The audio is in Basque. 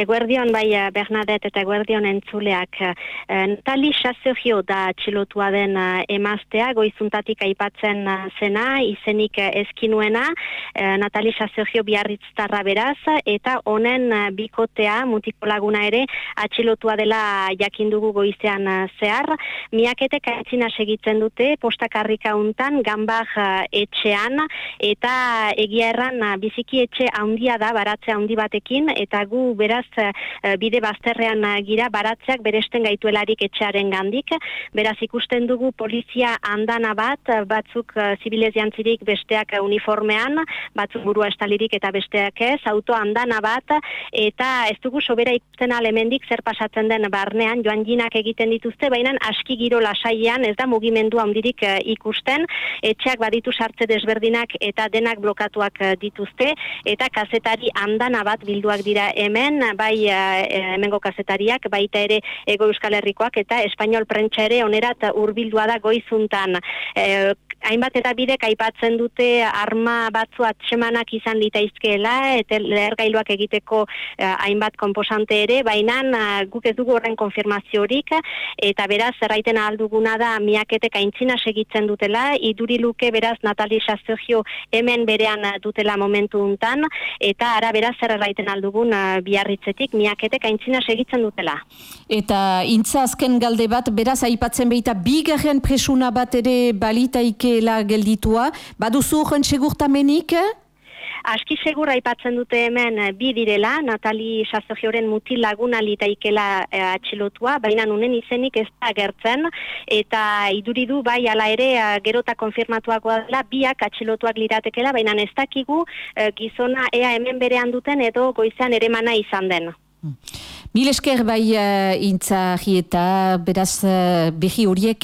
Eguerdion bai eh, Bernadette eta eguerdion entzuleak. Eh, Natali Chassergio da txilotua den eh, emaztea, goizuntatik aipatzen zena, izenik eskinuena, Natali Chassergio biarritztarra beraz, eta honen bikotea, mutiko laguna ere, atxilotua dela jakindugu goizean zehar. Miaketek aitzina segitzen dute, postakarrika untan, gambar etxean, eta egia erran biziki etxe handia da, baratze handi batekin, eta gu beraz bide bazterrean uh, gira baratzeak beresten gaituelarik etxearen gandik. Beraz ikusten dugu polizia andana bat, batzuk uh, zibilez jantzirik besteak uniformean, batzuk burua estalirik eta besteak ez, auto andana bat, eta ez dugu sobera ikusten alemendik zer pasatzen den barnean, joan jinak egiten dituzte, baina aski giro lasaian ez da mugimendu handirik ikusten, etxeak baditu sartze desberdinak eta denak blokatuak dituzte, eta kazetari andana bat bilduak dira hemen, bai uh, hemengo kazetariak, baita ere ego euskal herrikoak eta espainol prentsa ere onerat urbildua da goizuntan. Uh, hainbat eta bidek aipatzen dute arma batzu atsemanak izan litaizkeela eta lehergailuak egiteko uh, hainbat komposante ere, baina uh, guk ez dugu horren konfirmaziorik eta beraz zerraiten alduguna da miaketek aintzina segitzen dutela, iduri luke beraz Natali Sazogio hemen berean dutela momentu untan eta ara beraz zerraiten aldugun uh, biarritzetik miaketek aintzina segitzen dutela. Eta intza azken galde bat, beraz aipatzen behita bigarren presuna bat ere balitaikela gelditua, baduzu horren segurtamenik? Aski segura aipatzen dute hemen eh, bi direla, Natali Sazogioren mutil laguna litaikela e, atxilotua, baina nunen izenik ez da gertzen, eta iduridu bai ala ere e, gerota konfirmatuakoa dela, biak atxilotuak liratekela, baina ez dakigu gizona ea hemen berean duten edo goizean ere mana izan den. Hmm. Mil esker bai uh, intza beraz uh, behi horiek